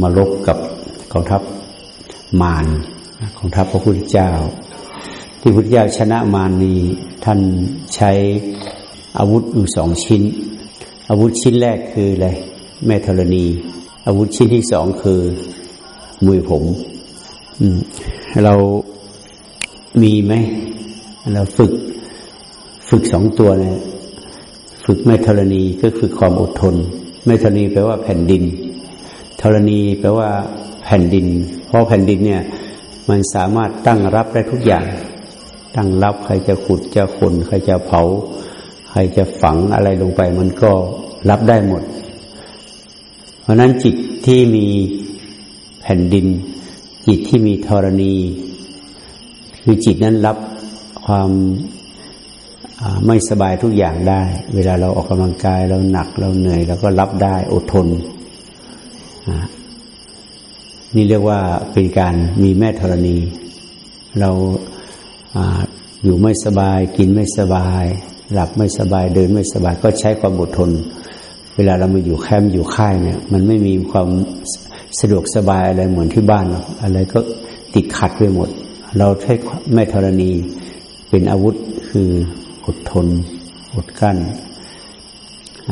มาลบกับกองทัพมารกองทัพพระพุทธเจ้า ที่พุทธเจ้าชนะมารนี้ท่านใช้อาวุธอยู่สองชิ้น อาวุธชิ้นแรกคืออะไรแม่ธรณี อาวุธชิ้นที่สองคือมือผมเรามีไหมเราฝึกฝึกสองตัวเนี่ยฝึกแม่ธรณีก็คือความอดทนแม่ธรณีแปลว่าแผ่นดิน ธรณีแปลว่าแผ่นดิน เพราะแผ่นดินเนี่ย มันสามารถตั้งรับได้ทุกอย่าง ตั้งรับใครจะขุดจะขนใครจะเผา ใครจะฝังอะไรลงไป มันก็รับได้หมด เพราะนั้นจิตที่มีแผ่นดิน จิตที่มีธรณี คือจิตนั้นรับความไม่สบายทุกอย่างได้ เวลาเราออกกำลังกายเราหนักเราเหนื่อยเราก็รับได้อดทน นี่เรียกว่าเป็นการมีแม่ธรณี เราอยู่ไม่สบาย กินไม่สบาย หลับไม่สบายเดินไม่สบาย ก็ใช้ความอดทน เวลาเรามาอยู่แคมป์อยู่ค่ายเนี่ย มันไม่มีความสะดวกสบายอะไรเหมือนที่บ้านอะไรก็ติดขัดไปหมด เราใช้แม่ธรณีเป็นอาวุธคืออดทน อดกั้น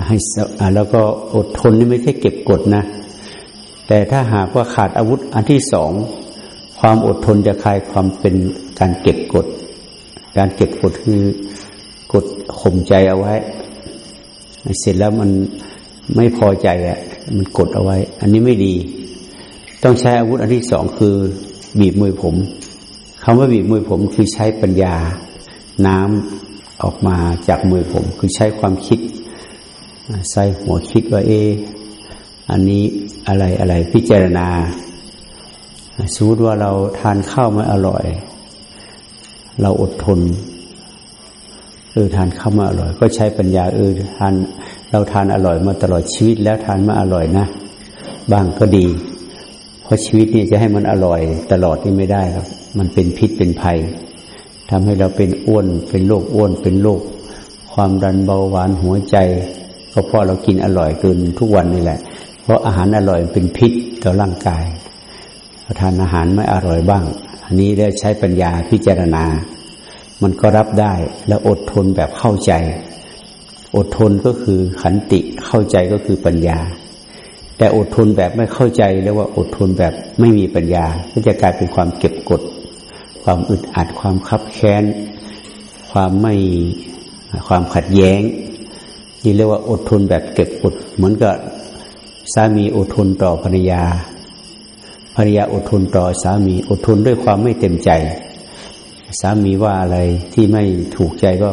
ให้แล้วก็อดทนนี่ไม่ใช่เก็บกดนะ แต่ถ้าหากว่าขาดอาวุธอันที่สองความอดทนจะคลายความเป็นการเก็บกด การเก็บกดคือกดข่มใจเอาไว้ เสร็จแล้วมันไม่พอใจอะ มันกดเอาไว้ อันนี้ไม่ดี ต้องใช้อาวุธอันที่สองคือ บีบมือผมคำว่าบีบมือผมคือใช้ปัญญา น้ำออกมาจากมือผม คือใช้ความคิด ใส่หัวคิดว่าเอ อันนี้อะไรอะไรพิจารณาสมมติว่าเราทานข้าวไม่อร่อย เราอดทนเออทานข้าวมาอร่อย ก็ใช้ปัญญาเออทาน เราทานอร่อยมาตลอดชีวิตแล้วทานมาอร่อยนะบ้างก็ดี เพราะชีวิตนี่จะให้มันอร่อย ตลอดนี่ไม่ได้ครับ มันเป็นพิษเป็นภัยทำให้เราเป็นอ้วน เป็นโรคอ้วนเป็นโรคความดันเบาหวานหัวใจก็เพราะเรากินอร่อยเกินทุกวันนี่แหละ เพราะอาหารอร่อยเป็นพิษต่อร่างกายทานอาหารไม่อร่อยบ้าง อันนี้ได้ใช้ปัญญาพิจารณา มันก็รับได้แล้วอดทนแบบเข้าใจ อดทนก็คือขันติเข้าใจก็คือปัญญา แต่อดทนแบบไม่เข้าใจเรียกว่าอดทนแบบไม่มีปัญญา ก็จะกลายเป็นความเก็บกด ความอึดอัดความคับแค้น ความไม่ความขัดแย้งนี่เรียกว่าอดทนแบบเก็บกดเหมือนกับ สามีอดทนต่อภรรยา ภรรยาอดทนต่อสามีอดทนด้วยความไม่เต็มใจ สามีว่าอะไรที่ไม่ถูกใจก็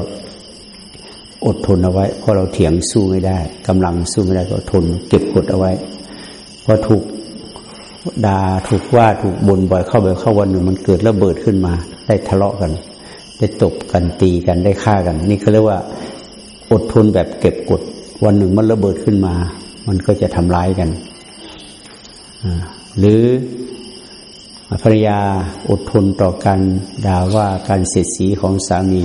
อดทนเอาไว้ เพราะเราเถียงสู้ไม่ได้กำลังสู้ไม่ได้ก็ทน เก็บกดเอาไว้พอถูกด่าถูกว่าถูกบ่นบ่อยเข้าไปเข้าวันหนึ่งมันเกิดระเบิดขึ้นมา ได้ทะเลาะกัน ได้ตบกันตีกันได้ฆ่ากัน นี่เขาเรียกว่า อดทนแบบเก็บกด วันหนึ่งมันระเบิดขึ้นมา มันก็จะทำร้ายกัน หรือภรรยาอดทนต่อการด่าว่าการเสียดสีของสามี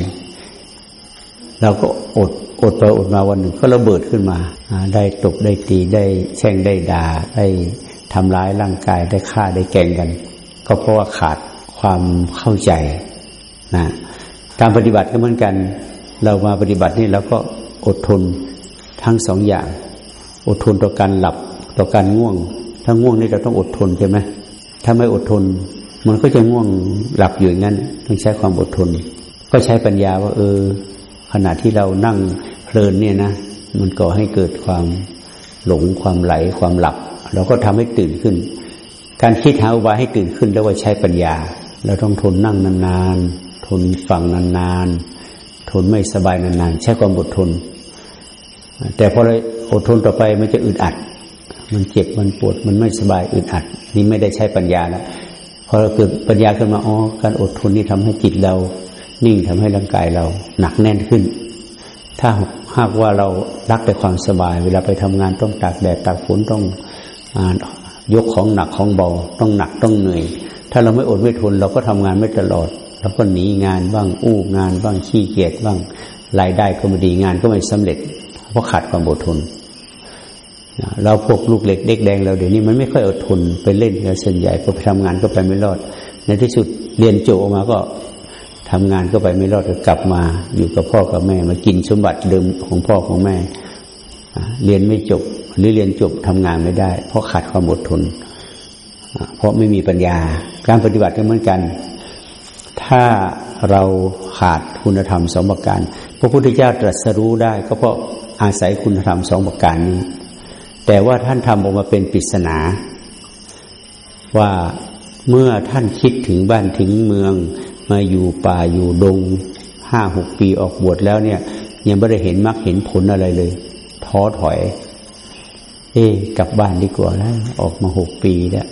เราก็อดอดไปอดมาวันหนึ่งก็ระเบิดขึ้นมา ได้ตบได้ตีได้แช่งได้ด่าได้ทำร้ายร่างกายได้ฆ่าได้แกงกัน ก็เพราะว่าขาดความเข้าใจนะการปฏิบัติก็เหมือนกัน เรามาปฏิบัตินี่เราก็อดทนทั้งสองอย่าง อดทนต่อการหลับต่อการง่วง ถ้าง่วงนี่เราต้องอดทนใช่ไหมถ้าไม่อดทน มันก็จะง่วงหลับอยู่อย่างนั้นต้องใช้ความอดทน ก็ใช้ปัญญาว่า เออ ขณะที่เรานั่งเพลินเนี่ยนะมันก่อให้เกิดความหลงความไหลความหลับ เราก็ทำให้ตื่นขึ้น การคิดหาอุบายให้ตื่นขึ้นแล้วว่าใช้ปัญญา เราต้องทนนั่งนานๆทนฟังนานๆทนไม่สบายนานๆใช้ความอดทน แต่พอเราอดทนต่อไปมันจะอึดอัด มันเจ็บมันปวดมันไม่สบายอึดอัด นี่ไม่ได้ใช้ปัญญาแล้วพอเราเกิดปัญญาขึ้นมาอ๋อการอดทนนี่ทำให้จิตเรา นิ่งทำให้ร่างกายเราหนักแน่นขึ้น ถ้าหากว่าเรารักแต่ความสบาย เวลาไปทำงานต้องตากแดดตากฝนต้องยกของหนักของเบาต้องหนักต้องเหนื่อย ถ้าเราไม่อดไม่ทนเราก็ทำงานไม่ตลอดเราก็หนีงานบ้างอู้งานบ้างขี้เกียจบ้างรายได้ก็ไม่ดีงานก็ไม่สำเร็จ เพราะขาดความอดทนเราพวกลูกเล็กเด็กแดงเราเดี๋ยวนี้มันไม่ค่อยอดทนไปเล่นกันส่วนใหญ่พอไปทำงานก็ไปไม่รอด ในที่สุดเรียนจบออกมาก็ทำงานก็ไปไม่รอดก็กลับมา อยู่กับพ่อกับแม่มากินสมบัติเดิมของพ่อของแม่ เรียนไม่จบ หรือเรียนจบทำงานไม่ได้ เพราะขาดความอดทน เพราะไม่มีปัญญา การปฏิบัติก็เหมือนกัน ถ้าเราขาดคุณธรรมสองประการพระพุทธเจ้าตรัสรู้ได้ ก็เพราะ อาศัยคุณธรรมสองประการนี้ แต่ว่าท่านทำออกมาเป็นปริศนา ว่าเมื่อท่านคิดถึงบ้านถึงเมือง มาอยู่ป่าอยู่ดงห้าหกปีออกบวชแล้วเนี่ย ยังไม่ได้เห็นมรรคเห็นผลอะไรเลย ท้อถอย เอ๊กลับบ้านดีกว่าแล้วออกมาหกปีแล้ว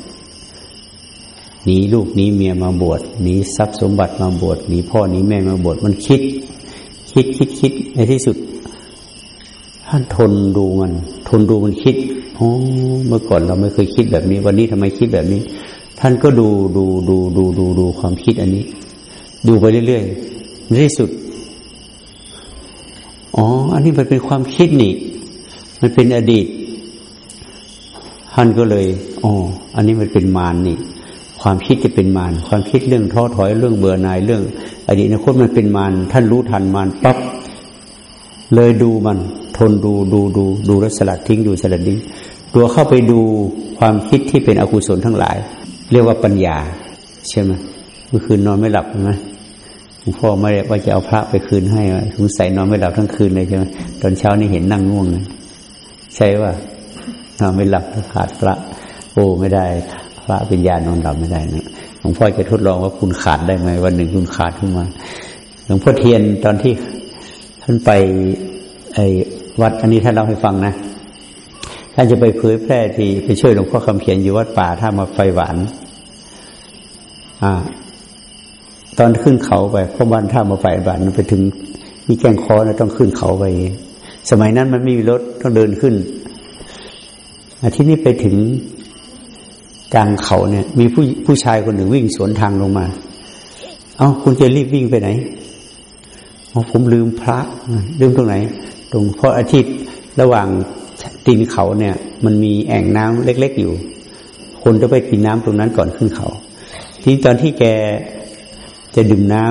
หนีลูกหนีเมียมาบวชหนีทรัพย์สมบัติมาบวชหนีพ่อหนีแม่มาบวชมันคิด คิดคิดคิดในที่สุด ท่านทนดูมัน ทนดูมันคิดโอ้เมื่อก่อนเราไม่เคยคิดแบบนี้ วันนี้ทำไมคิดแบบนี้ ท่านก็ดูดูดูดูดูดูความคิดอันนี้ ดูไปเรื่อยๆในที่สุดอ๋อ อันนี้มันเป็นความคิดนี่ มันเป็นอดีต ท่านก็เลยอ๋ออันนี้มันเป็นมารนี่ ความคิดจะเป็นมาร ความคิดเรื่องท้อถอยเรื่องเบื่อหน่ายเรื่อง อดีตอนาคตมันเป็นมาร ท่านรู้ทันมารปั๊บเลยดูมัน นดูดูดูดูแล้วสลัดทิ้งดูสลัดทิ้งตัวเข้าไปดูความคิดที่เป็นอกุศลทั้งหลาย เรียกว่าปัญญา ใช่ไหมเมื่อคืนนอนไม่หลับใช่ไหมหลวงพ่อไม่ได้ว่าจะเอาพระไปคืนให้สงสัยนอนไม่หลับทั้งคืนเลยใช่ไหมตอนเช้านี่เห็นนั่งง่วงเลยใช่ว่านอนไม่หลับขาดพระ โอ้ไม่ได้ พระวิญญาณนอนหลับไม่ได้นะหลวงพ่อจะทดลองว่าคุณขาดได้ไหมวันหนึ่งคุณขาดขึ้นมาหลวงพ่อเทียนตอนที่ท่านไปไอ วัดอันนี้ท่านเล่าให้ฟังนะท่านจะไปเผยแพร่ที่ไปช่วยหลวงพ่อคำเขียนอยู่วัดป่าท่ามาไฟหวานอ่า ตอนขึ้นเขาไปเพราะบ้านท่ามาไฟหวานไปถึงมีแกงคอนะต้องขึ้นเขาไป สมัยนั้นมันไม่มีรถต้องเดินขึ้นอาที่นี้ไปถึงกลางเขาเนี่ย มีผู้ผู้ชายคนหนึ่งวิ่งสวนทางลงมา เอา้าคุณจะรีบวิ่งไปไหนอ๋อผมลืมพระลืมตรงไหน ตรงเพราะอาทิตย์ระหว่างตีนเขาเนี่ย มันมีแอ่งน้ำเล็ก ๆ อยู่ คนจะไปกินน้ำตรงนั้นก่อนขึ้นเขา ทีตอนที่แกจะดื่มน้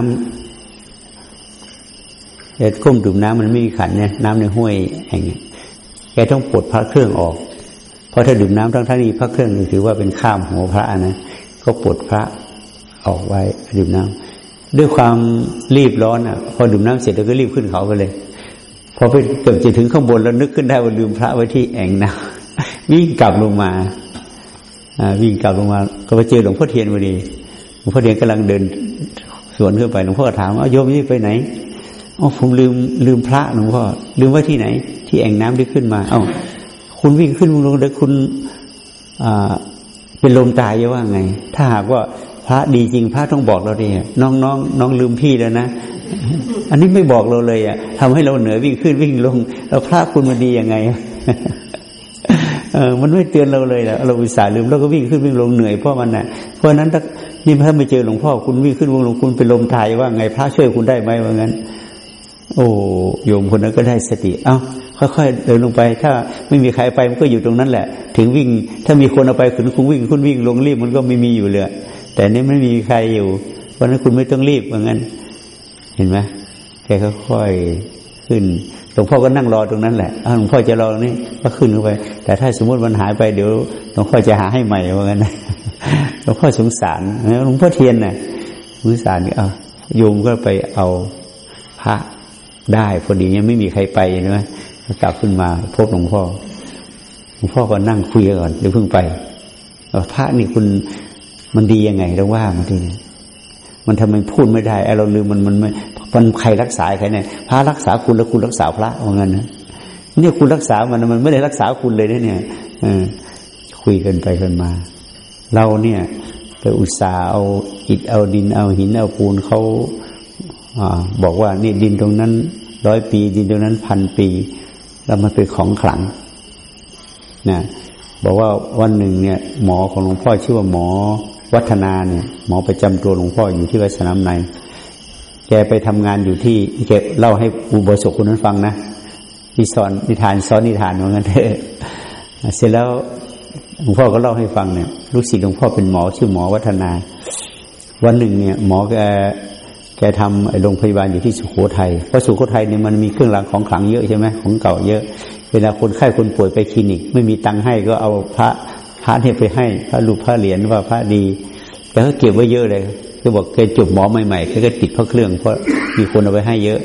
ำจะก้มดื่มน้ำมันไม่มีขันเนี่ยน้ำในห้วยแห่งแกต้องปลดพระเครื่องออก เพราะถ้าดื่มน้ำทั้งท่านี้พระเครื่องถือว่าเป็นข้ามหัวพระนะก็ปลดพระออกไว้ดื่มน้ำด้วยความรีบร้อนอะ พอดื่มน้ำเสร็จแล้วก็รีบขึ้นเขาไปเลย พอไปเกือบจะถึงข้างบนแล้วนึกขึ้นได้ว่าลืมพระไว้ที่แอ่งน้ำวิ่งกลับลงมาวิ่งกลับลงมา ก็ไปเจอหลวงพ่อเทียนพอดีหลวงพ่อเทียนกำลังเดินสวนขึ้นไปหลวงพ่อถามว่าโยมนี่ไปไหนอ๋อผมลืมลืมพระหลวงพ่อลืมไว้ที่ไหน ที่แอ่งน้ำที่ขึ้นมา เอ้าคุณวิ่งขึ้นลงเดี๋ยวคุณเป็นลมตายจะว่าไง ถ้าหากว่าพระดีจริงพระต้องบอกเราดิน้องน้องน้องลืมพี่แล้วนะ อันนี้ไม่บอกเราเลยอะทำให้เราเหนือวิ่งขึ้นวิ่งลงแล้วพระคุณมันดียังไงเออมันไม่เตือนเราเลยนะเราอุตส่าห์ลืมเราก็วิ่งขึ้นวิ่งลงเหนื่อยเพราะมันน่ะ เพราะนั้นถ้านี่ถ้าไม่เจอหลวงพ่อคุณวิ่งขึ้นวิ่งลงคุณเป็นลมตายว่าไงพระช่วยคุณได้ไหมว่างั้น โอ้โยมคนนั้นก็ได้สติ เอ้าค่อยๆเดินลงไป ถ้าไม่มีใครไปมันก็อยู่ตรงนั้นแหละ ถึงวิ่ง ถ้ามีคนเอาไปคุณคุณวิ่งคุณวิ่งลงรีบมันก็ไม่มีอยู่เลยแต่นี่ไม่มีใครอยู่ เพราะนั้นคุณไม่ต้องรีบเหมือนกัน เห็นไหมแกค่อยๆขึ้นหลวงพ่อก็นั่งรอตรงนั้นแหละหลวงพ่อจะรอนี่ก็ขึ้นเข้าไป แต่ถ้าสมมติมันหายไปเดี๋ยวหลวงพ่อจะหาให้ใหม่เหมือนกันหลวงพ่อสงสารหลวงพ่อเทียนน่ะสงสารเอาโยมก็ไปเอาพระได้พอดียังไม่มีใครไปใช่ไหมกลับขึ้นมาพบหลวงพ่อหลวงพ่อก็นั่งคุยก่อนเดี๋ยวเพิ่งไปพระนี่คุณมันดียังไงเราว่ามาทีนี้ มันทำไมพูดไม่ได้ไอเราลืมมันมันไม่มันใครรักษาใครเนี่ยพระรักษาคุณแล้วคุณรักษาพระว่างั้นนะเนี่ยคุณรักษามันมันไม่ได้รักษาคุณเลยนะเนี่ยอคุยกันไปกันมา เราเนี่ยไปอุตส่าห์เอาอิฐเอาดินเอาหินเอาปูนเขาอบอกว่านี่ดินตรงนั้นร้อยปี ดินตรงนั้นพันปี แล้วมันเป็นของขลังนะบอกว่าวันหนึ่งเนี่ย หมอของหลวงพ่อชื่อว่าหมอ วัฒนาเนี่ยหมอประจำตัวหลวงพ่ออยู่ที่วัดสนามใน แกไปทำงานอยู่ที่แกเล่าให้อุบสกคนนั้นฟังนะมีสอนนิทานสอนนิทานเหมือนกันเถอะเสร็จแล้วหลวงพ่อก็เล่าให้ฟังเนี่ยลูกศิษย์หลวงพ่อเป็นหมอชื่อหมอวัฒนา วันหนึ่งเนี่ย หมอแกแกทำโรงพยาบาลอยู่ที่สุโขทัยเพราะสุโขทัยเนี่ยมันมีเครื่องรางของขลังเยอะใช่ไหมของเก่าเยอะ เวลาคนไข้คนป่วยไปคลินิก ไม่มีตังค์ให้ก็เอาพระ พระเนี่ยไปให้พระรูปพระเหรียญว่าพระดีแต่ก็เก็บไว้เยอะเลยก็บอกแกจบหมอใหม่ๆแกก็ติดพระเครื่องเพราะมีคนเอาไปให้เยอะ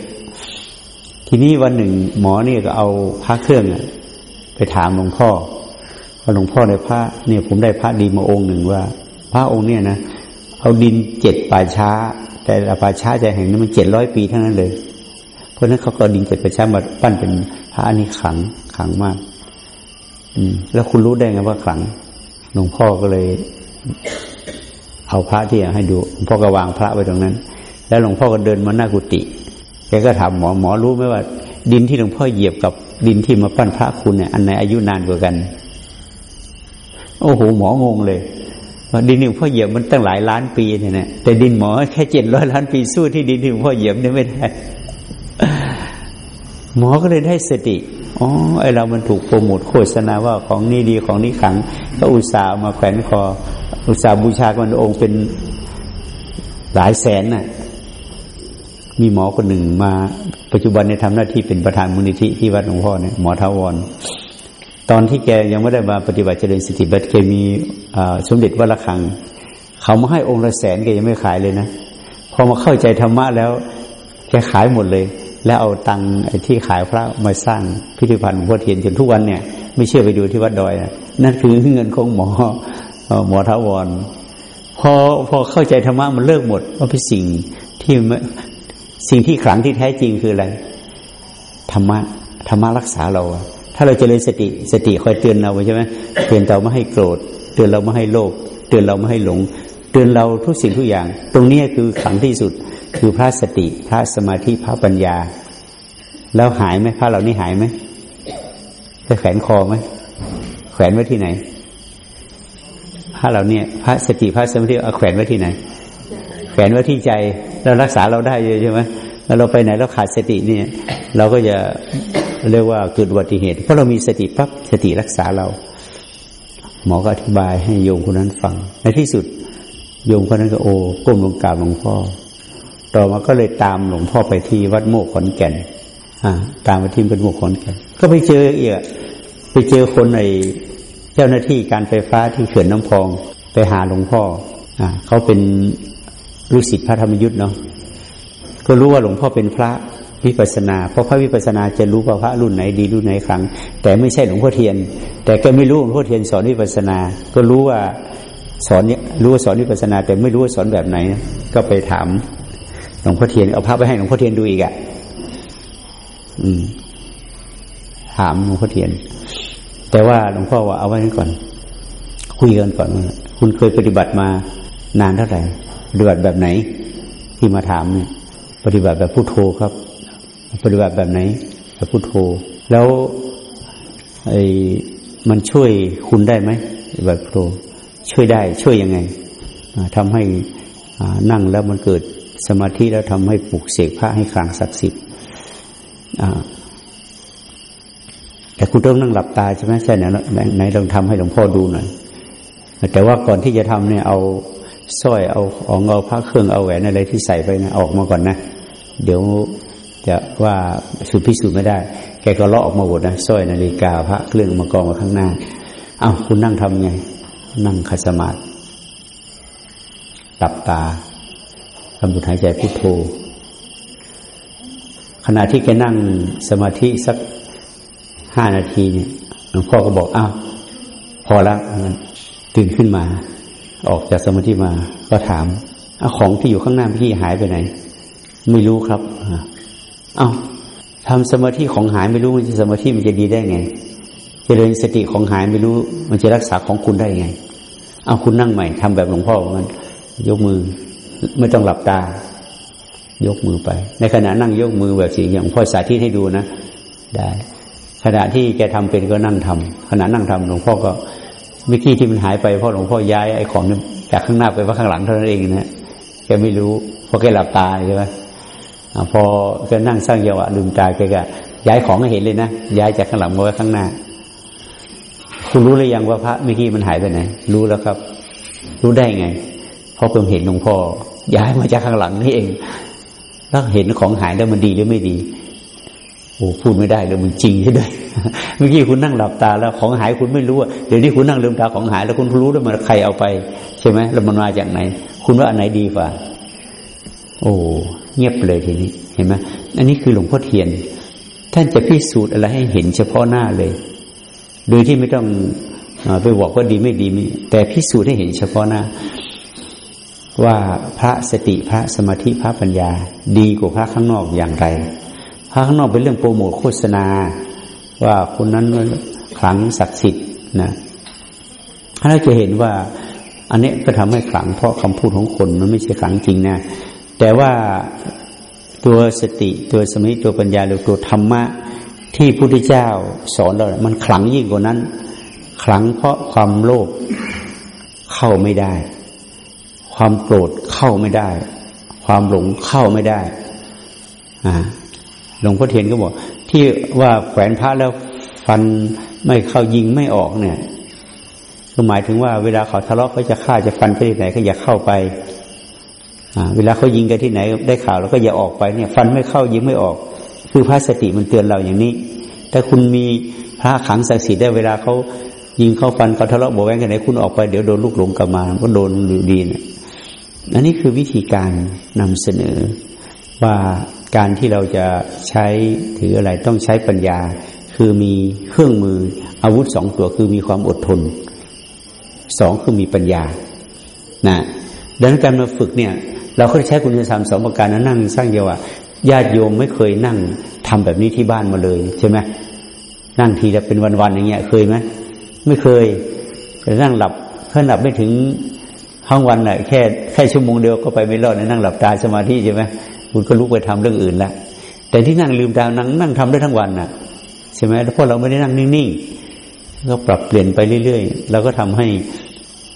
ทีนี้วันหนึ่งหมอเนี่ยก็เอาพระเครื่องไปถามหลวงพ่อว่าหลวงพ่อในพระเนี่ยผมได้พระดีมาองค์หนึ่งว่า พระองค์เนี่ยนะเอาดินเจ็ดป่าช้า แต่ป่าช้าใจแห่งนี้มันเจ็ดร้อยปีเท่านั้นเลย เพราะนั้นเขาก็ดินเจ็ดป่าช้ามาปั้นเป็นพระอันนี้ขังขังมาก อืม แล้วคุณรู้ได้ไงว่าขัง หลวงพ่อก็เลย เอาพระที่อยากให้ดูหลวงพ่อก็วางพระไว้ตรงนั้น แล้วหลวงพ่อก็เดินมาหน้ากุฏิแกก็ถามหมอหมอรู้ไหมว่า ดินที่หลวงพ่อเหยียบกับดินที่มาปั้นพระคุณเนี่ยอันไหนอายุนานกว่ากัน โอ้โหหมองงเลยว่าดินที่หลวงพ่อเหยียบมันตั้งหลายล้านปีเนี่ยนะแต่ดินหมอแค่เจ็ดร้อยล้านปีสู้ที่ดินที่หลวงพ่อเหยียบเนี่ยไม่ได้หมอก็เลยได้สติ อ๋อไอเรามันถูกโปรโมทโฆษณาว่าของนี่ดีของนี่ขัง ก็อุตส่าห์มาแขวนคอ อุตส่าห์บูชากันองค์เป็นหลายแสนน่ะ มีหมอคนหนึ่งมา ปัจจุบันในทำหน้าที่เป็นประธานมูลนิธิที่วัดหลวงพ่อเนี่ยหมอทาวร ตอนที่แกยังไม่ได้มาปฏิบัติเจริญสติบัติแกมีสมเด็จวัดระฆัง เขามาให้องค์ละแสนแกยังไม่ขายเลยนะ พอมาเข้าใจธรรมะแล้ว แกขายหมดเลย แล้วเอาตังที่ขายพระมาสร้างพิพิธภัณฑ์หลวงพ่อเทียนจนทุกวันเนี่ย ไม่เชื่อไปดูที่วัดดอยนะนั่นคือเงินของหมอหมอทาวรพอพอเข้าใจธรรมะมันเลิกหมดว่าเป็นสิ่งที่สิ่งที่ขลังที่แท้จริงคืออะไรธรรมะธรรมะรักษาเรา ถ้าเราจเจริญสติสติคอยเตือนเราใช่ไหมเตือนเราไม่ให้โกรธ เตือนเราไม่ให้โลภเตือนเราไม่ให้หลง เตือนเราทุกสิ่งทุกอย่าง ตรงนี้คือขลังที่สุด คือพระสติ พระสมาธิพระปัญญา แล้วหายไหมพระเหล่านี้หายไหมจะแขวนคอไหมแขวนไว้ที่ไหนพระเหล่านี้พระสติพระสมาธิเอาแขวนไว้ที่ไหน แขวนไว้ที่ใจเรารักษาเราได้ใช่ไหมแล้วเราไปไหนเราขาดสติเนี่ย เราก็จะเรียกว่าเกิดอุบัติเหตุ เพราะเรามีสติปั๊บสติรักษาเรา หมอก็อธิบายให้โยมคนนั้นฟัง ในที่สุดโยมคนนั้นก็โอ้ก้มลงกราบหลวงพ่อ ต่อมาก็เลยตามหลวงพ่อไปที่วัดโมกขอนแก่นอ่าตามไปที่วัดโมกขอนแก่น ก็ไปเจออีกไปเจอคนในเจ้าหน้าที่การไฟฟ้าที่เขื่อนน้ำพองไปหาหลวงพ่ออ่าเขาเป็นลูกศิษย์พระธรรมยุทธ์เนาะก็รู้ว่าหลวงพ่อเป็นพระวิปัสนา เพราะพระวิปัสนาจะรู้ว่าพระรุ่นไหนดีรุ่นไหนครั้ง แต่ไม่ใช่หลวงพ่อเทียน แต่ก็ไม่รู้หลวงพ่อเทียนสอนวิปัสนา ก็รู้ว่าสอนเนี่ยรู้ว่าสอนวิปัสนา แต่ไม่รู้ว่าสอนแบบไหน ก็ไปถาม ลวงพ่อเทียนเอาพระไปให้หลวงพ่อเทียนดูอีกอะ่ะอืมถามหลวงพ่อเทียน แต่ว่าหลวงพ่อว่าเอาไว้ก่อน คุยกันก่อน คุณเคยปฏิบัติมานานเท่าไหร่ปฏิบัติแบบไหน ที่มาถามเนี่ย ปฏิบัติแบบพุโทโธครับ ปฏิบัติแบบไหนแบบพุโทโธ แล้วไอ้มันช่วยคุณได้ไหมแบบพุโทโธช่วยได้ ช่วยยังไงทำให้นั่งแล้วมันเกิด สมาธิแล้วทำให้ปลุกเสกพระให้คลางศักดิ์สิทธิ์แต่คุณต้องนั่งหลับตาใช่ไหมใช่ไหนไหนลองทำให้หลวงพ่อดูหน่อยแต่ว่าก่อนที่จะทำเนี่ย เอาสร้อยเอาของเอาผ้าเครื่องเอาแหวนอะไรที่ใส่ไปนะออกมาก่อนนะ เดี๋ยวจะว่าสุดพิสูจน์ไม่ได้ แกก็เลาะออกมาหมดนะสร้อยนาฬิกาพระเครื่องมากองมาข้างหน้า เอา้าคุณนั่งทำไง นั่งคัสมาธิหลับตา ทำบุญหายใจพุทโธ ขณะที่แกนั่งสมาธิสักห้านาทีเนี่ยหลวงพ่อก็บอกอ้าวพอแล้วตื่นขึ้นมา ออกจากสมาธิมาก็ถามอาของที่อยู่ข้างหน้าพี่หายไปไหน ไม่รู้ครับเอา้าทำสมาธิของหายไม่รู้มันจะสมาธิมันจะดีได้ไงเจริญสติของหายไม่รู้ มันจะรักษาของคุณได้ไง เอาคุณนั่งใหม่ทำแบบหลวงพ่อมันยกมือ ไม่ต้องหลับตา ยกมือไป ในขณะนั่งยกมือแบบสิ่งอย่างพ่อสาธิตให้ดูนะ ได้ ขณะที่แกทำเป็นก็นั่งทำขณะนั่งทำหลวงพ่อก็เมื่อกี้ที่มันหายไปพราะหลวงพ่อย้ายไอ้ของจากข้างหน้าไปว่าข้างหลังเท่านั้นเองนะแกไม่รู้เพราะแกหลับตาใช่ไหมพอจะนั่งสร้างเยาวะลืมตาแกก็ย้ายของให้เห็นเลยนะย้ายจากข้างหลังมาไว้ข้างหน้า คุณรู้หรือยังว่าพระเมื่อกี้มันหายไปไหนรู้แล้วครับ รู้ได้ไง เพราะเพิ่งเห็นหลวงพ่อย้ายมาจากข้างหลังนี่เองแล้วเห็นของหายแล้วมันดีหรือไม่ดีโอ้พูดไม่ได้เลยมันจริงใช่ไหมเมื่อกี้คุณนั่งหลับตาแล้วของหายคุณไม่รู้อะเดี๋ยวนี้คุณนั่งลืมตาของหายแล้วคุณรู้แล้วมันใครเอาไป ใช่ไหมแล้วมันมาจากไหน คุณว่าอันไหนดีกว่า โอ้เงียบเลยทีนี้ เห็นไหมอันนี้คือหลวงพ่อเทียน ท่านจะพิสูจน์อะไรให้เห็นเฉพาะหน้าเลย โดยที่ไม่ต้องไปบอกว่าดีไม่ดีม่แต่พิสูจน์ให้เห็นเฉพาะหน้า ว่าพระสติพระสมาธิพระปัญญา ดีกว่าพระข้างนอกอย่างไร พระข้างนอกเป็นเรื่องโปรโมทโฆษณา ว่าคนนั้นขลังศักดิ์สิทธิ์นะเราจะเห็นว่า อันนี้ก็ทำให้ขลังเพราะคำพูดของคนมันไม่ใช่ขลังจริงนะแต่ว่าตัวสติตัวสมาธิตัวปัญญาหรือตัวธรรมะที่พุทธเจ้าสอนเรา มันขลังยิ่งกว่านั้น ขลังเพราะความโลภเข้าไม่ได้ ความโกรธเข้าไม่ได้ ความหลงเข้าไม่ได้หลวงพ่อเทียนก็บอก ที่ว่าแขวนพระแล้วฟันไม่เข้ายิงไม่ออกเนี่ยก็หมายถึงว่าเวลาเขาทะเลาะเขาจะฆ่าจะฟันไปที่ไหนก็อย่าเข้าไปเวลาเขายิงกันที่ไหน ได้ข่าวแล้วก็อย่าออกไปเนี่ย ฟันไม่เข้ายิงไม่ออก คือพระสติมันเตือนเราอย่างนี้ถ้าคุณมีพระขังศักดิ์สิทธิ์ได้เวลาเขายิงเข้าฟันเขาทะเลาะบอกแวงกันไหนคุณออกไปเดี๋ยวโดนลูกหลงกลับมาก็โดนดีเนี่ย อันนี้คือวิธีการนำเสนอว่าการที่เราจะใช้ถืออะไรต้องใช้ปัญญา คือมีเครื่องมืออาวุธสองตัวคือมีความอดทนสองคือมีปัญญานะดังนั้นการมาฝึกเนี่ย เราก็ใช้คุณธรรมสองประการนั้นนั่งสร้างเยาวะญาติโยมไม่เคยนั่งทำแบบนี้ที่บ้านมาเลยใช่ไหมนั่งทีละเป็นวันๆอย่างเงี้ย เคยไหมไม่เคยนั่งหลับแค่หลับไม่ถึง ห้องวันไหนแค่แค่ชั่วโมงเดียวก็ไปไม่รอดนั่งหลับตาสมาธิใช่ไหมคุณก็ลุกไปทำเรื่องอื่นละแต่ที่นั่งลืมตานั่งนั่งทำได้ทั้งวันน่ะใช่ไหมเพราะเราไม่ได้นั่งนิ่งๆก็ปรับเปลี่ยนไปเรื่อยๆเราก็ทำให้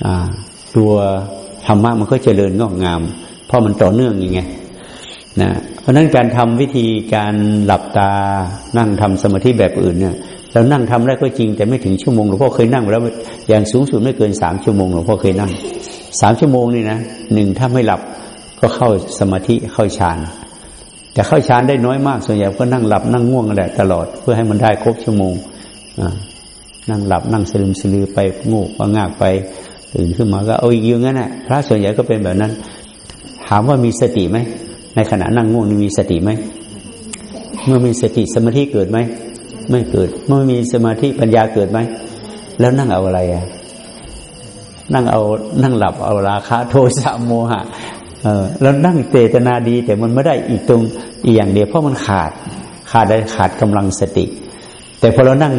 อ่าตัวธรรมะมันก็เจริญงอกงาม เพราะมันต่อเนื่องอย่างไงนะเพราะนั้นการทำวิธีการหลับตานั่งทำสมาธิแบบอื่นเนี่ยเรานั่งทำได้ก็จริงแต่ไม่ถึงชั่วโมงหลวงพ่อเคยนั่งแล้วอย่างสูงสุดไม่เกินสามชั่วโมงหลวงพ่อเคยนั่ง สามชั่วโมงนี่นะหนึ่งถ้าไม่หลับก็เข้าสมาธิเข้าฌานแต่เข้าฌานได้น้อยมาก ส่วนใหญ่ก็นั่งหลับนั่งง่วงอะไรตลอดเพื่อให้มันได้ครบชั่วโมงนั่งหลับนั่งสลืมสลือไปงูก็งากไปตื่นขึ้นมาก็เอาอีกย่างนั้นแหละพระส่วนใหญ่ก็เป็นแบบนั้น ถามว่ามีสติไหมในขณะนั่งง่วงนี่มีสติไหมเมื่อมีสติสมาธิเกิดไหมไม่เกิด เมื่อมีสมาธิปัญญาเกิดไหมแล้วนั่งเอาอะไรอะ นั่งเอานั่งหลับเอาราคะโทสะโมหะเออแล้วนั่งเจตนาดี แต่มันไม่ได้อีกตรงอีกอย่างเดียวเพราะมันขาด ขาดได้ขาดกำลังสติ แต่พอเรานั่ง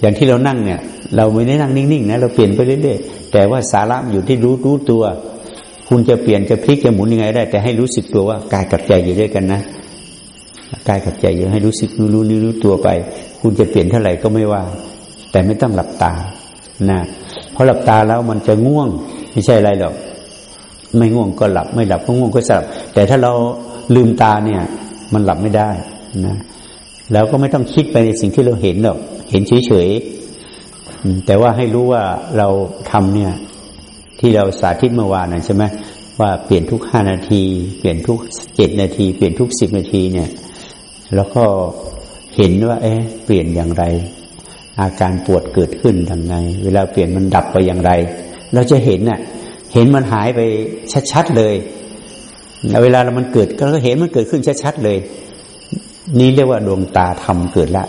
อย่างที่เรานั่งเนี่ย เราไม่ได้นั่งนิ่งๆนะเราเปลี่ยนไปเรื่อยๆแต่ว่าสาระอยู่ที่รู้รู้ตัว คุณจะเปลี่ยนจะพลิกจะหมุนยังไงได้ แต่ให้รู้สึกตัวว่ากายกับใจอยู่ด้วยกันนะกายกับใจอยู่ให้รู้สึกรู้รู้รู้รู้ตัวไป คุณจะเปลี่ยนเท่าไหร่ก็ไม่ว่า แต่ไม่ต้องหลับตานะ พราะหลับตาแล้วมันจะง่วง ไม่ใช่อะไรหรอก ไม่ง่วงก็หลับ ไม่หลับก็ง่วงก็สลับ แต่ถ้าเราลืมตาเนี่ย มันหลับไม่ได้นะแล้วก็ไม่ต้องคิดไปในสิ่งที่เราเห็นหรอก เห็นเฉยๆแต่ว่าให้รู้ว่าเราทำเนี่ย ที่เราสาธิตเมื่อวานนะใช่ไหมว่าเปลี่ยนทุกห้านาที เปลี่ยนทุกเจ็ดนาที เปลี่ยนทุกสิบนาทีเนี่ย แล้วก็เห็นว่า เอ๊ะเปลี่ยนอย่างไร อาการปวดเกิดขึ้นทำไง เวลาเปลี่ยนมันดับไปอย่างไร เราจะเห็นน่ะ เห็นมันหายไปชัดๆเลย เวลาเรามันเกิดก็เห็นมันเกิดขึ้นชัดๆเลย นี่เรียกว่าดวงตาธรรมเกิดละ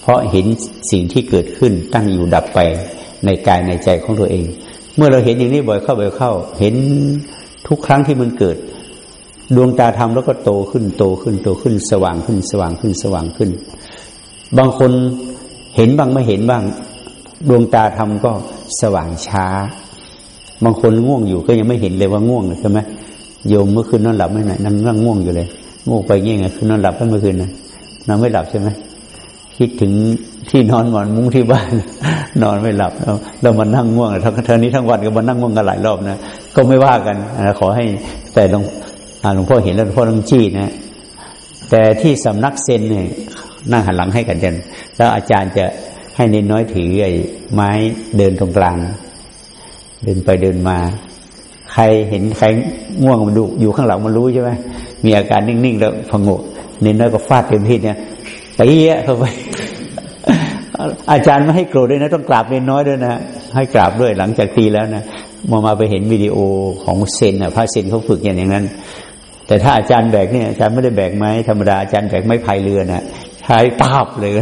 เพราะเห็นสิ่งที่เกิดขึ้นตั้งอยู่ดับไปในกายในใจของตัวเอง เมื่อเราเห็นอย่างนี้บ่อยเข้าบ่อยเข้า เห็นทุกครั้งที่มันเกิด ดวงตาธรรมแล้วก็โตขึ้นโตขึ้นโตขึ้นสว่างขึ้นสว่างขึ้นสว่างขึ้น บางคน เห็นบ้างไม่เห็นบ้าง ดวงตาธรรมก็สว่างช้า บางคนง่วงอยู่ก็ยังไม่เห็นเลยว่าง่วงใช่ไหมโยมเมื่อคืนนอนหลับไม่ไหนนั่งนั่งง่วงอยู่เลยง่วงไปเงี้ยไงคือนอนหลับเมื่อคืนนะนอนไม่หลับใช่ไหมคิดถึงที่นอนหมอนมุ้งที่บ้าน นอนไม่หลับเราเรามานั่งง่วงทั้งเทอนี้ทั้งวันก็มานั่งง่วงกันหลายรอบนะก็ไม่ว่ากันนะขอให้แต่หลวงหลวงพ่อเห็นแล้วหลวงพ่อต้องจี้นะแต่ที่สำนักเซนเนี่ย นั่งหันหลังให้กันกันแล้วอาจารย์จะให้เน้นน้อยถือไอ้ไม้เดินตรงกลาง เดินไปเดินมา ใครเห็นใครง่วงมันดูอยู่ข้างหลังมันรู้ใช่ไหมมีอาการนิ่งๆแล้วพงกเน้นน้อยก็ฟาดเต็มที่เนี่ยไปเยะเข้าไปอาจารย์ไม่ให้โกรธด้วยนะต้องกราบเน้นน้อยด้วยนะให้กราบด้วยหลังจากตีแล้วนะมามาไปเห็นวิดีโอของเซนอะพระเซนเขาฝึกอย่างนั้น แต่ถ้าอาจารย์แบกเนี่ยอาจารย์ไม่ได้แบกไม้ธรรมดาอาจารย์แบกไม้พายเรือนะ ใช้ปาบเลย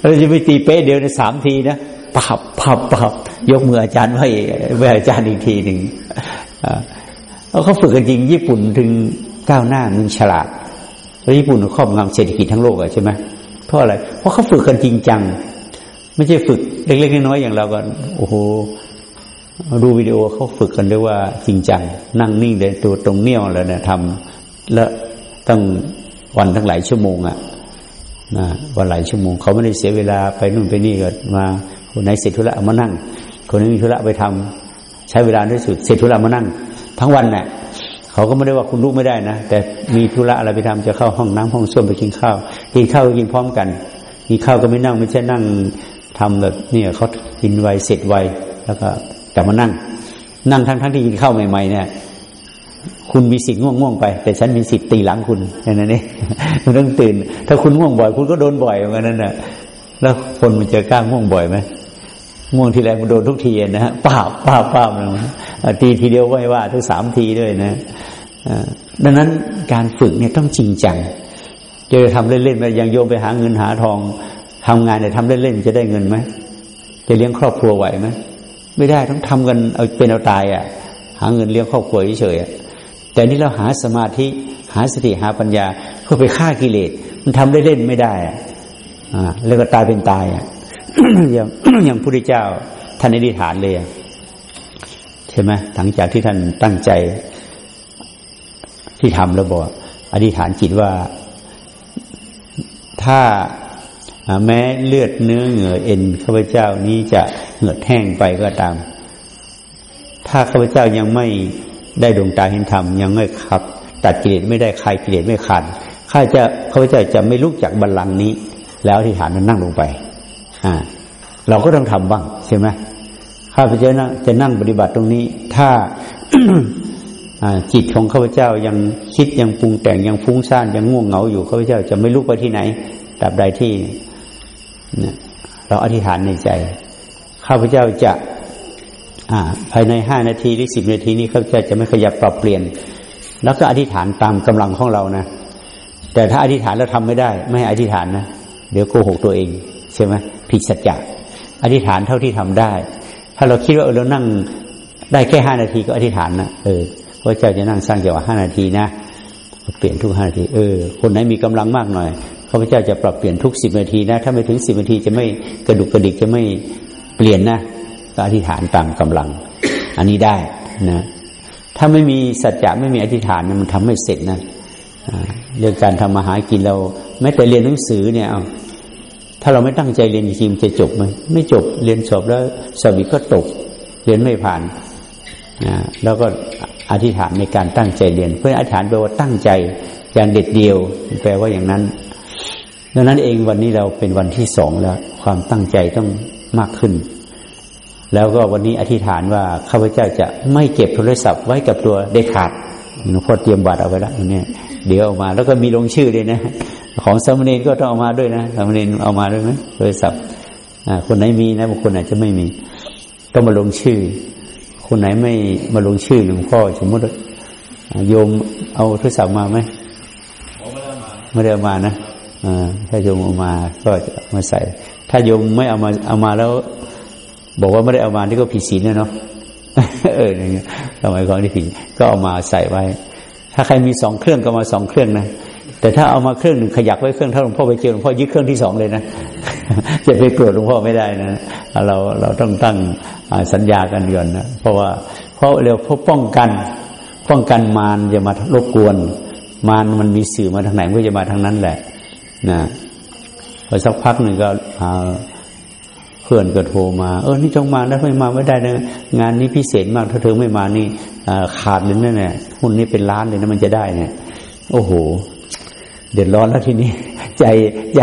เราจะไปตีเป๊ะเดียวในสามทีนะปับปับปับยกมืออาจารย์ไว้ไว้อาจารย์อีกทีหนึ่งเขาฝึกกันจริง ญี่ปุ่นถึงก้าวหน้ามึงฉลาดแล้วญี่ปุ่นครอบงำเศรษฐกิจทั้งโลกอะใช่ไหมเพราะอะไร เพราะเขาฝึกกันจริงจัง ไม่ใช่ฝึกเล็กๆน้อยๆอย่างเราก็โอ้โหดูวิดีโอเขาฝึกกันด้วยว่าจริงจัง นั่งนิ่งเลยตัวตรงเนี้ยวแล้วเนี่ยทำแล้วต้องวันทั้งหลายชั่วโมงอะ่ะ นะวันหลายชั่วโมงเขาไม่ได้เสียเวลาไปนู่นไปนี่ก็มาคนไหนเสร็จธุระมานั่ง คนนี้มีธุระไปทำใช้เวลาที่สุด เสร็จธุระมานั่ง ทั้งวันเนี่ยเขาก็ไม่ได้ว่าคุณลุกไม่ได้นะแต่มีธุระอะไรไปทำจะเข้าห้องน้ำห้องส้วมไปกินข้าวกินข้าวก็กินพร้อมกันกินข้าวก็ไม่นั่งไม่ใช่นั่งทำแบบเนี่ยเขากินไวเสร็จไวแล้วก็กลับมานั่ง นั่งทั้งทั้งที่กินข้าวใหม่ๆเนี่ย คุณมีสิทธิ์ง่วงง่วงไป แต่ฉันมีสิทธิ์ตีหลังคุณแค่างนั้นเองคุณต้องตื่น ถ้าคุณง่วงบ่อย คุณก็โดนบ่อยเหมือนนั้นนะแล้วคนมันจอกล้าง่วงบ่อยไหมง่วงทีไรมันโดนทุกทีนะฮะป้าป้าป้าเลยตีทีเดียวไม่ว่าทั้งสามทีด้วยนะดังนั้นการฝึกเนี่ยต้องจริงจังจะทำเล่นๆไปยังโยมไปหาเงินหาทองทำงานเนี่ยทำเล่นๆจะได้เงินไหมจะเลี้ยงครอบครัวไหวไหมไม่ได้ต้องทำกันเอาเป็นเอาตายอะ หาเงินเลี้ยงครอบครัวเฉยๆ แต่นี่เราหาสมาธิหาสติหาปัญญา เพื่อไปฆ่ากิเลสมันทำได้เล่นไม่ได้อะแล้วก็ตายเป็นตายอะอย่างอย่างพระพุทธเจ้าท่านอธิษฐานเลยใช่ไหมหลังจากที่ท่านตั้งใจที่ทำแล้วบอกอธิษฐานจิตว่าถ้าแม้เลือดเนื้อเหงื่อเอ็นข้าพเจ้านี้จะเหือดแห้งไปก็ตาม ถ้าข้าพเจ้ายังไม่ ได้ดวงตาเห็นธรรมยังไม่ขับ ตัดกิเลสไม่ได้คลายกิเลสไม่ขาดข้าจะข้าพเจ้าจะไม่ลุกจากบัลลังก์นี้ แล้วที่ฐานนั้นนั่งลงไป อ่า เราก็ต้องทำบ้างใช่ไหมข้าพเจ้าจะนั่งปฏิบัติตรงนี้ ถ้าจิตของข้าพเจ้ายังคิดยังปรุงแต่งยังฟุ้งซ่านยังง่วงเหงาอยู่ข้าพเจ้าจะไม่ลุกไปที่ไหนตราบใดที่เราอธิษฐานในใจ ข้าพเจ้าจะ ภายในห้านาทีหรือสิบนาทีนี้เขาจ้าจะไม่ขยับปรับเปลี่ยน แล้วก็อธิษฐานตามกำลังของเรานะ แต่ถ้าอธิษฐานแล้วทำไม่ได้ ไม่ให้อธิษฐานนะเดี๋ยวโกหกตัวเองใช่ไหมผิดสัจจะอธิษฐานเท่าที่ทำได้ ถ้าเราคิดว่าเออเรานั่งได้แค่ห้านาทีก็อธิษฐานนะเออพระเจ้าจะนั่งสร้างจังหวะห้านาทีนะเปลี่ยนทุกห้านาทีเออคนไหนมีกำลังมากหน่อยข้าพเจ้าจะปรับเปลี่ยนทุกสิบนาทีนะ ถ้าไม่ถึงสิบนาทีจะไม่กระดุกกระดิกจะไม่เปลี่ยนนะ ก็อธิษฐานตามกำลัง อันนี้ได้นะ ถ้าไม่มีสัจจะไม่มีอธิษฐานมันทำไม่เสร็จนะเรื่องการทำมาหากินเราแม้แต่เรียนหนังสือเนี่ยเอาถ้าเราไม่ตั้งใจเรียนจริงจะจบไหมไม่จบเรียนสอบแล้วสอบอีกก็ตก เรียนไม่ผ่านนะแล้วก็อธิษฐานในการตั้งใจเรียน เพื่ออธิษฐานแปลว่าตั้งใจอย่างเด็ดเดียว แปลว่าอย่างนั้นดังนั้นเองวันนี้เราเป็นวันที่สองแล้ว ความตั้งใจต้องมากขึ้น แล้วก็วันนี้อธิษฐานว่าข้าพเจ้าจะไม่เก็บโทรศัพท์ไว้กับตัวเด็ขาดหลวงพ่อเตรียมบัตรเอาไว้แล้วเนี่ยเดี๋ยวออกมา แล้วก็มีลงชื่อเลยนะ ของสามเณรก็ต้องเอามาด้วยนะสามเณรเอามาด้วยไหมโทรศัพท์คนไหนมีนะบางคนอาจจะไม่มีต้องมาลงชื่อ คนไหนไม่มาลงชื่อหลวงพ่อสมมติโยมเอาโทรศัพท์มาไหมไม่ได้เอามานะถ้าโยมเอามาก็จะมาใส่ ถ้าโยมไม่เอามาเอามาแล้ว บอกว่าไม่ได้เอามานี่ก็ผิดศีลนะเนาะเอออย่างเงี้ยสมัยก่อนที่ผิดก็เอามาใส่ไว้ ถ้าใครมีสองเครื่องก็มาสองเครื่องนะแต่ถ้าเอามาเครื่องหนึ่งขยักไว้เครื่องถ้าหลวงพ่อไปเจอหลวงพ่อยึดเครื่องที่สองเลยนะจะไปโกรธหลวงพ่อไม่ได้นะเราเราต้องตั้งสัญญากันก่อนนะเพราะว่าเพราะเร็วเพราะป้องกันป้องกันมารจะมารบกวน มารมันมีสื่อมาทางไหนก็จะมาทางนั้นแหละนะพอสักพักหนึ่งก็ เพื่อนก็โทรมา เออ นี่จงมาแล้วไม่มาไม่ได้นะงานนี้พิเศษมากถ้าเธอไม่มานี่ขาดเลยนั่นแหละหุ้นนี้เป็นล้านเลยนะมันจะได้เนี่ย โอ้โห เดือดร้อนแล้วทีนี้ ใจใจ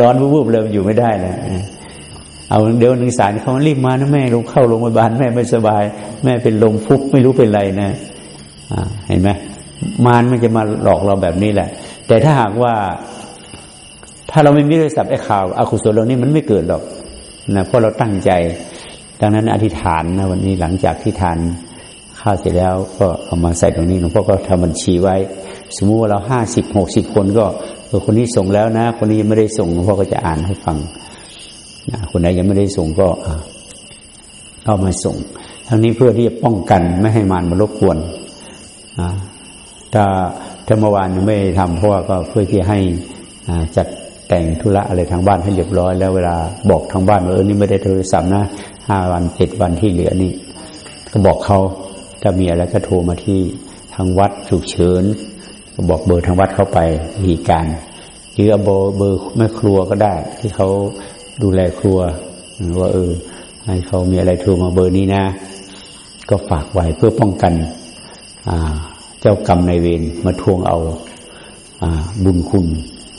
ร้อนวูบๆเลยอยู่ไม่ได้นะเอาเดี๋ยวหนึ่งสารเขารีบมานะแม่ลงเข้าโรงพยาบาลแม่ไม่สบาย แม่เป็นลมฟุบไม่รู้เป็นไรนะเห็นไหมมารมันจะมาหลอกเราแบบนี้แหละ แต่ถ้าหากว่า ถ้าเราไม่มีโทรศัพท์ไอ้ข่าวอาคุศลเหล่านี้มันไม่เกิดหรอก นะเพราะเราตั้งใจ ดังนั้นอธิษฐานนะวันนี้หลังจากที่ทานข้าวเสร็จแล้วก็เอามาใส่ตรงนี้หลวงพ่อก็ทำบัญชีไว้ สมมุติว่าเราห้าสิบหกสิบคนก็คนนี้ส่งแล้วนะ คนนี้ยังไม่ได้ส่งหลวงพ่อก็จะอ่านให้ฟังนะคนไหนยังไม่ได้ส่งก็เอามาส่ง ทั้งนี้เพื่อที่จะป้องกันไม่ให้มารมารบกวนถ้าถ้าเมื่อวานไม่ทำเพราะว่าก็เพื่อที่ให้จัด แต่งธุระอะไรทางบ้านให้เรียบร้อย แล้วเวลาบอกทางบ้านว่าเออนี่ไม่ได้โทรศัพท์นะห้าวันเจ็ดวันที่เหลือนี่ ก็บอกเขาถ้ามีอะไรก็โทรมาที่ทางวัดฉุกเฉินก็บอกเบอร์ทางวัดเข้าไปวิธีการหรือเอาเบอร์เบอร์แม่ครัวก็ได้ ที่เขาดูแลครัวว่าเออให้เขามีอะไรโทรมาเบอร์นี้นะ ก็ฝากไว้เพื่อป้องกันเจ้ากรรมในเวรมาทวงเอาบุญคุณ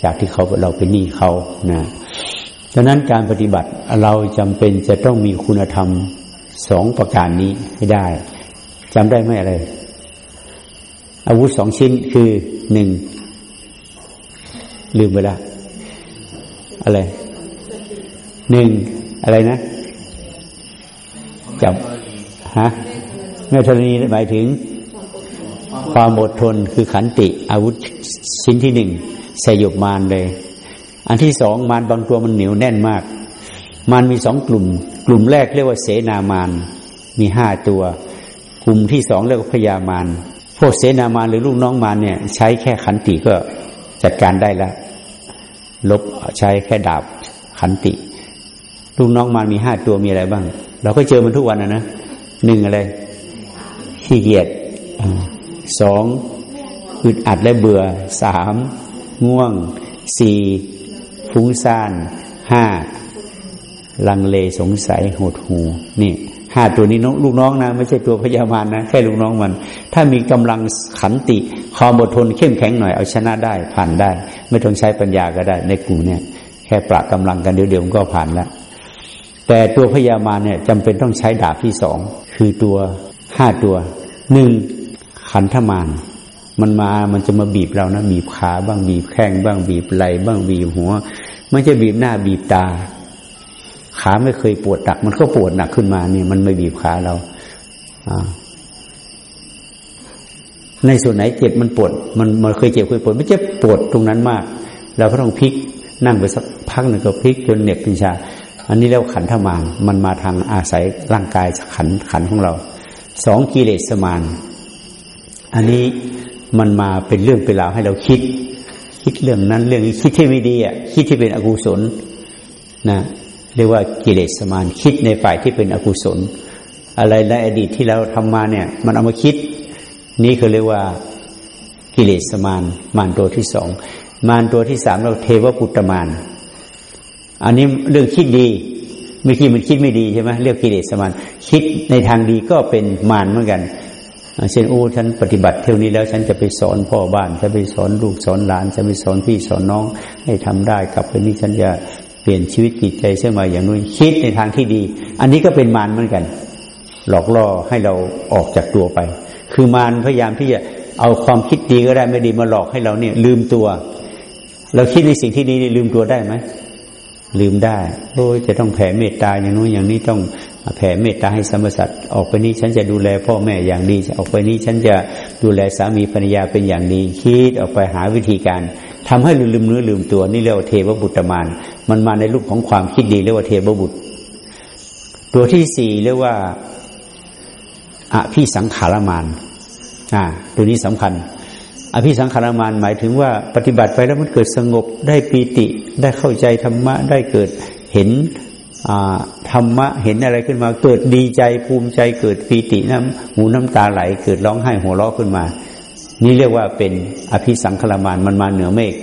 จากที่เขาเราเป็นหนี้เขานะดังนั้นการปฏิบัติเราจำเป็นจะต้องมีคุณธรรมสองประการนี้ให้ได้จำได้ไหมอะไร อาวุธสองชิ้นคือหนึ่งลืมไปละอะไรหนึ่งอะไรนะจำฮะแม่ธรณีหมายถึง ความอดทนคือขันติ อาวุธชิ้นที่หนึ่ง สยบมารเลย อันที่สองมารบางตัวมันเหนียวแน่นมาก มารมีสองกลุ่ม กลุ่มแรกเรียกว่าเสนามารมีห้าตัว กลุ่มที่สองเรียกว่าพยามารพวกเสนามารหรือลูกน้องมารเนี่ย ใช้แค่ขันติก็จัดการได้แล้วลบใช้แค่ดาบขันติ ลูกน้องมารมีห้าตัวมีอะไรบ้าง เราก็เจอมันทุกวันนะนะหนึ่งอะไรขี้เกียจสองอึดอัดและเบื่อสาม ง่วงสี่ฟุ้งซ่านห้าลังเลสงสัยหดหูนี่ห้าตัวนี้น้องลูกน้องนะ ไม่ใช่ตัวพยามารนะ แค่ลูกน้องมัน ถ้ามีกำลังขันติความอดทนเข้มแข็งหน่อยเอาชนะได้ ผ่านได้ ไม่ต้องใช้ปัญญาก็ได้ ในกลุ่มเนี่ย แค่ปรากำลังกันเดี๋ยวๆมันก็ผ่านแล้วแต่ตัวพยามาเนี่ยจำเป็นต้องใช้ดาบที่สอง คือตัวห้าตัวหนึ่งขันธมาร มันมา มันจะมาบีบเรานะ บีบขาบ้างบีบแข้งบ้างบีบไหล่บ้างบีบหัวมันจะบีบหน้าบีบตา ขาไม่เคยปวดหนัก มันก็ปวดหนักขึ้นมาเนี่ย มันไม่บีบขาเราในส่วนไหนเจ็บมันปวด มันมันเคยเจ็บเคยปวดไม่เจ็บปวดตรงนั้นมาก เราก็ต้องพลิกนั่งไปสักพักหนึ่งก็พลิกจนเหน็บปิชา อันนี้แล้วขันธมาน มันมาทางอาศัยร่างกายขันขันของเรา สองกิเลสมาน อันนี้ มันมาเป็นเรื่องเป็นราวให้เราคิด คิดเรื่องนั้นเรื่องนี้คิดที่ไม่ดีอะคิดที่เป็นอกุศลนะเรียกว่ากิเลสมานคิดในฝ่ายที่เป็นอกุศล อะไรในอดีตที่เราทำมาเนี่ย มันเอามาคิด นี่เขาเรียกว่ากิเลสมานมานตัวที่สองมานตัวที่สามเราเทวปุตตมาน อันนี้เรื่องคิดดีเมื่อกี้มันคิดไม่ดีใช่ไหมเรียกกิเลสมานคิดในทางดีก็เป็นมานเหมือนกัน เช่นโอ้ฉันปฏิบัติเท่านี้แล้ว ฉันจะไปสอนพ่อบ้านจะไปสอนลูกสอนหลานจะไปสอนพี่สอนน้อง ให้ทำได้กลับไปนี้ฉันจะเปลี่ยนชีวิตจิตใจเชื่อมาอย่างนู้นคิดในทางที่ดี อันนี้ก็เป็นมารเหมือนกัน หลอกล่อให้เราออกจากตัวไป คือมารพยายามที่จะเอาความคิดดีก็ได้ไม่ดีมาหลอกให้เราเนี่ย ลืมตัว เราคิดในสิ่งที่ดีลืมตัวได้ไหมลืมได้โอ้ยจะต้องแผ่เมตตาอย่างนู้นอย่างนี้ต้อง แผ่เมตตาให้สมสัตว์ออกไปนี้ฉันจะดูแลพ่อแม่อย่างดีออกไปนี้ฉันจะดูแลสามีภรรยาเป็นอย่างดี คิดออกไปหาวิธีการทำให้ลืมเนื้อลืมตัวนี่เรียกว่าเทวบุตรมานมันมาในรูปของความคิดดีเรียกว่าเทวบุตร ตัวที่สี่เรียกว่าอภิสังขารมานอ่าตัวนี้สำคัญ อภิสังขารมานหมายถึงว่าปฏิบัติไปแล้วมันเกิดสงบได้ปีติได้เข้าใจธรรมะได้เกิดเห็น ธรรมะเห็นอะไรขึ้นมา เกิดดีใจภูมิใจเกิดปีติน้ำหูน้ำตาไหล เกิดร้องไห้หัวเราะขึ้นมา นี่เรียกว่าเป็นอภิสังขารมานมันมาเหนือเมฆ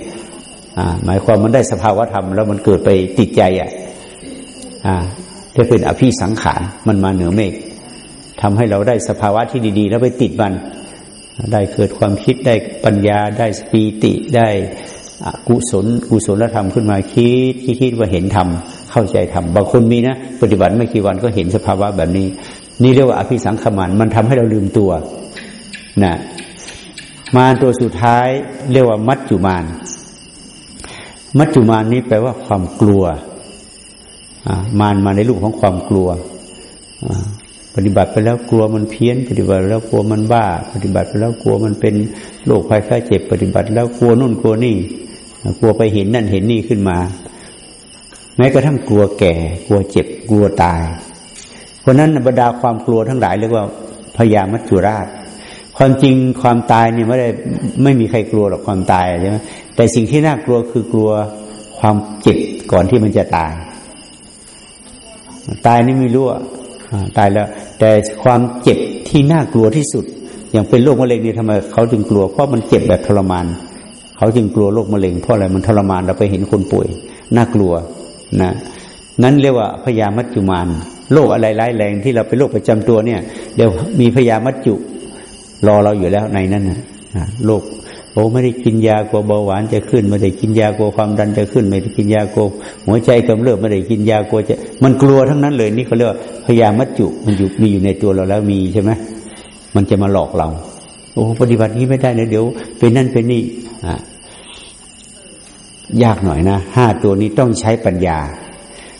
หมายความมันได้สภาวะธรรม แล้วมันเกิดไปติดใจอะจะเป็นอภิสังขารมันมาเหนือเมฆทำให้เราได้สภาวะที่ดี ๆ แล้วไปติดมัน ได้เกิดความคิดได้ปัญญาได้ปีติได้กุศลกุศลธรรมขึ้นมาคิดคิดว่าเห็นธรรม เข้าใจธรรมบางคนมีนะปฏิบัติไม่กี่วันก็เห็นสภาวะแบบนี้ นี่เรียกว่าอภิสังขมันมันทำให้เราลืมตัวนะมารตัวสุดท้ายเรียกว่ามัจจุมานมัจจุมานนี้แปลว่าความกลัวมารมาในรูปของความกลัวปฏิบัติไปแล้วกลัวมันเพี้ยน ปฏิบัติแล้วกลัวมันบ้า ปฏิบัติไปแล้วกลัวมันเป็นโรคภัยไข้เจ็บ ปฏิบัติแล้วกลัวนู่นกลัวนี่ กลัวไปเห็นนั่นเห็นนี่ขึ้นมา แม้กระทั่งกลัวแก่ กลัวเจ็บ กลัวตาย เพราะนั้นบรรดาความกลัวทั้งหลายเรียกว่าพยามัจจุราช ความจริงความตายเนี่ยไม่ได้ไม่มีใครกลัวหรอกความตายใช่ไหมแต่สิ่งที่น่ากลัวคือกลัวความเจ็บก่อนที่มันจะตาย ตายนี่ไม่รู้อะตายแล้ว แต่ความเจ็บที่น่ากลัวที่สุด อย่างเป็นโรคมะเร็งนี่ทำไมเขาจึงกลัวเพราะมันเจ็บแบบทรมาน เขาจึงกลัวโรคมะเร็งเพราะอะไรมันทรมานเราไปเห็นคนป่วย น่ากลัว นะนั้นเรียกว่าพยามัจจุมานโรคอะไรร้ายแรงที่เราเป็นโรคประจำตัวเนี่ย เดี๋ยวมีพยามัจจุรอเราอยู่แล้วในนั้นนะโรคโอ้ไม่ได้กินยากลัวเบาหวานจะขึ้น ไม่ได้กินยากลัวความดันจะขึ้น ไม่ได้กินยากลัวหัวใจกำเริบไม่ได้กินยากลัวจะ มันกลัวทั้งนั้นเลยนี่เขาเรียกว่าพยามัจจุมันอยู่มีอยู่ในตัวเราแล้วมีใช่ไหมมันจะมาหลอกเรา โอ้ปฏิบัตินี้ไม่ได้นะเดี๋ยว เป็นนั่นเป็นนี่อ่า ยากหน่อยนะห้าตัวนี้ต้องใช้ปัญญา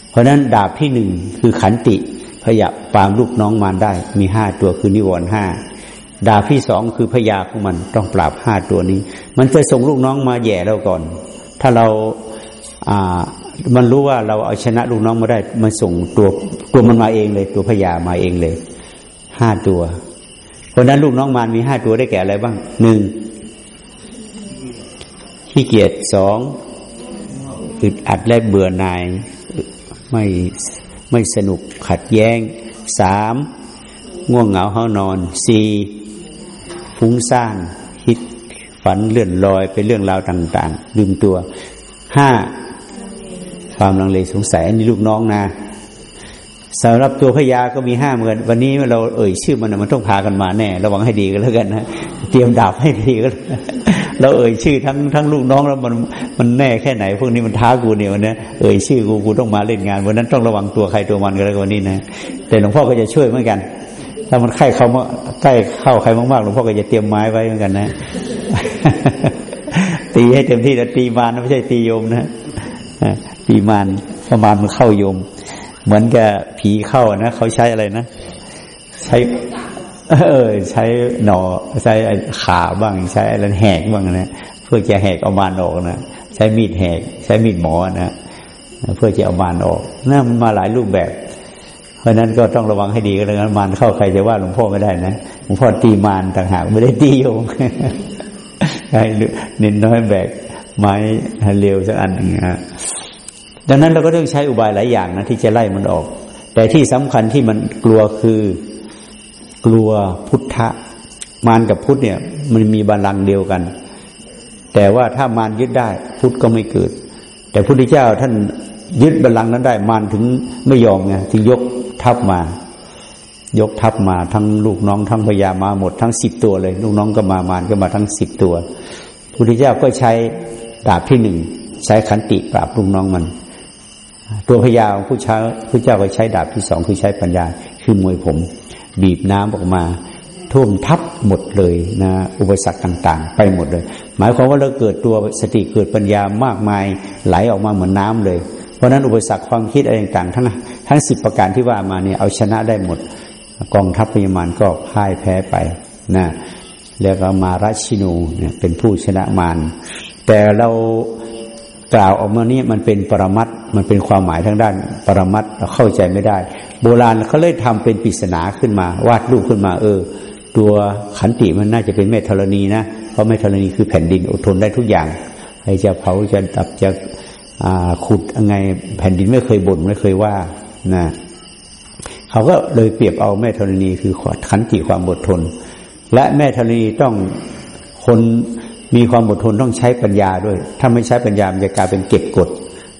เพราะนั้นดาบที่หนึ่งคือขันติพยาปามลูกน้องมารได้ มีห้าตัวคือนิวรณ์ห้าดาบที่สองคือพยาของมันต้องปราบห้าตัวนี้ มันจะส่งลูกน้องมาแย่เราก่อน ถ้าเราอ่ามันรู้ว่าเราเอาชนะลูกน้องมาได้ มันส่งตัวตัวมันมาเองเลย ตัวพยามาเองเลยห้าตัว เพราะนั้นลูกน้องมารมีห้าตัวได้แก่อะไรบ้างหนึ่งขี้เกียจสอง อึดอัดและเบื่อหน่ายไม่ไม่สนุกขัดแย้งสามง่วงเหงาเฮานอนสี่ฟุ้งซ่านคิดฝันเลื่อนลอยไปเรื่องราวต่าง ๆ ลืมตัวห้าความลังเลสงสัยอันนี้ลูกน้องนะสำหรับตัวพญาก็มีห้าเหมือนวันนี้เราเอ่ยชื่อมันมันต้องพากันมาแน่ ระวังให้ดีกันแล้วกันนะเตรียมดาบให้ดีก็ เราเอ่ยชื่อทั้งทั้งลูกน้องแล้วมันมันแน่แค่ไหน พวกนี้มันท้ากูเนี่ยวันนี้เอ่ยชื่อกูกูต้องมาเล่นงานวันนั้นต้องระวังตัวใครตัวมันกันแล้ววันนี้นะแต่หลวงพ่อก็จะช่วยเหมือนกัน ถ้ามันใกล้เข้ามาใกล้เข้าใครมากๆหลวงพ่อก็จะเตรียมไม้ไว้เหมือนกันนะ ตีให้เต็มที่แต่ตีมารไม่ใช่ตีโยมนะตีมารประมาณมันเข้าโยม เหมือนกับผีเข้านะเขาใช้อะไรนะใช้ เออ ใช้หนอใช้ขาบ้าง ใช้อะไรแหกบ้างนะเพื่อจะแหกเอามารออกนะใช้มีดแหก ใช้มีดหมอนะเพื่อจะเอามารออกนั่นมันมาหลายรูปแบบ เพราะนั้นก็ต้องระวังให้ดีก็แล้วกันมารเข้าใครจะว่าหลวงพ่อไม่ได้นะหลวงพ่อตีมารต่างหากไม่ได้ตีโยมให้เน้นน้อยแบกไม้เร็วสักอันหนึ่งฮะดังนั้นเราก็ต้องใช้อุบายหลายอย่างนะที่จะไล่มันออก แต่ที่สำคัญที่มันกลัวคือ กลัวพุทธะ มารกับพุทธเนี่ย มันมีบาลังเดียวกัน แต่ว่าถ้ามารยึดได้ พุทธก็ไม่เกิด แต่พระพุทธเจ้าท่านยึดบัลลังนั้นได้ มารถึงไม่ยอมไงถึงยกทัพมา ยกทัพมาทั้งลูกน้องทั้งพญามาหมดทั้งสิบตัวเลย ลูกน้องก็มามารก็มาทั้งสิบตัวพุทธเจ้าก็ใช้ดาบที่หนึ่งใช้ขันติปราบลูกน้องมัน ตัวพญาผู้ชาผู้เจ้าก็ใช้ดาบที่สองคือใช้ปัญญาคือมวยผม บีบน้ำออกมา ท่วมทับหมดเลยนะอุปสรรคต่าง ๆ ไปหมดเลย หมายความว่าเราเกิดตัวสติเกิดปัญญามากมายไหลออกมาเหมือนน้าเลย เพราะนั้นอุปสรรคความคิดอะไรต่างๆทั้งทั้งสิบประการที่ว่ามาเนี่ยเอาชนะได้หมดกองทัพพญมารก็พ่ายแพ้ไปนะแล้วก็มาราชินูเนี่ยเป็นผู้ชนะมารแต่เรากล่าวออกมาเนี่ยมันเป็นปรมัตมันเป็นความหมายทางด้านปรมัตเราเข้าใจไม่ได้ โบราณเขาเลยทำเป็นปริศนาขึ้นมา วาดรูปขึ้นมา เออ ตัวขันติมันน่าจะเป็นแม่ธรณีนะ เพราะแม่ธรณีคือแผ่นดินอดทนได้ทุกอย่างใครจะเผาจะดับจะขุดยังไงแผ่นดินไม่เคยบ่นไม่เคยว่านะเขาก็เลยเปรียบเอาแม่ธรณีคือขันติความอดทน และแม่ธรณีต้องคนมีความอดทนต้องใช้ปัญญาด้วย ถ้าไม่ใช้ปัญญามันจะกลายเป็นเก็บกด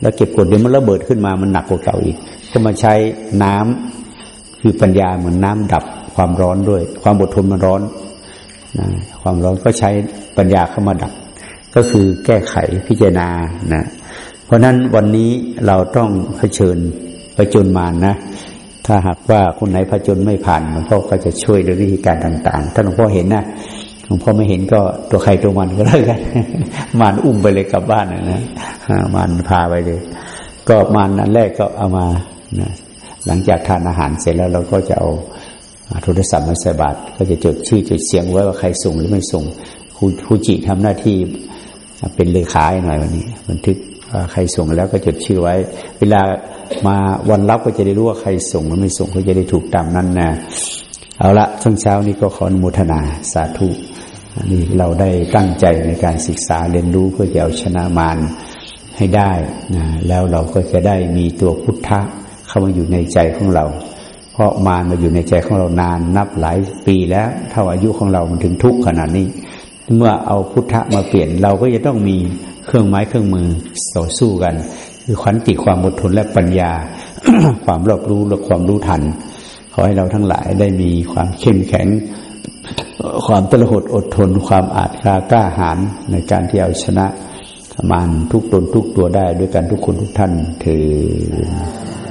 แล้วเก็บกดเดี๋ยวมันระเบิดขึ้นมามันหนักกว่าเก่าอีก ก็มาใช้น้ำคือปัญญาเหมือนน้าดับความร้อนด้วย ความอดทนมันร้อนนะความร้อนก็ใช้ปัญญาเข้ามาดับ ก็คือแก้ไขพิจารณานะเพราะนั้นวันนี้เราต้องเผชิญประจนมานนะ ถ้าหากว่าคนไหนผจญไม่ผ่านหลวงพ่อก็จะช่วยด้วยวิธีการต่าง ๆ ถ้าหลวงพ่อเห็นนะหลวงพ่อไม่เห็นก็ตัวใครตัวมันก็แล้วกันมานอุ้มไปเลยกลับบ้านนะนะมานพาไปเลย ก็มานนั้นแรกก็เอามา นะหลังจากทานอาหารเสร็จแล้วเราก็จะเอาโทรศัพท์มาใส่บาตรก็จะจดชื่อจดเสียงไว้ว่าใครส่งหรือไม่ส่งครูจิทำหน้าที่เป็นเลขาหน่อยวันนี้ บันทึกใครส่งแล้วก็จดชื่อไว้ เวลามาวันรับก็จะได้รู้ว่าใครส่งหรือไม่ส่งก็จะได้ถูกตามนั้นนะเอาละช่วงเช้านี้ก็ขออนุโมทนาสาธุนี่เราได้ตั้งใจในการศึกษาเรียนรู้เพื่อจะเอาชนะมารให้ได้นะแล้วเราก็จะได้มีตัวพุทธะ เข้ามาอยู่ในใจของเรา เพราะมารมาอยู่ในใจของเรานานนับหลายปีแล้ว เท่าอายุของเรามันถึงทุกข์ขนาดนี้ เมื่อเอาพุทธะมาเปลี่ยนเราก็จะต้องมีเครื่องไม้เครื่องมือต่อสู้กัน คือขันติความอดทนและปัญญา ความรอบรู้และความรู้ทัน ขอให้เราทั้งหลายได้มีความเข้มแข็ง ความตระหดอดทน ความอาจกล้ากล้าหาญในการที่เอาชนะมารทุกตนทุกตัวได้ด้วยกันทุกคนทุกท่านถิด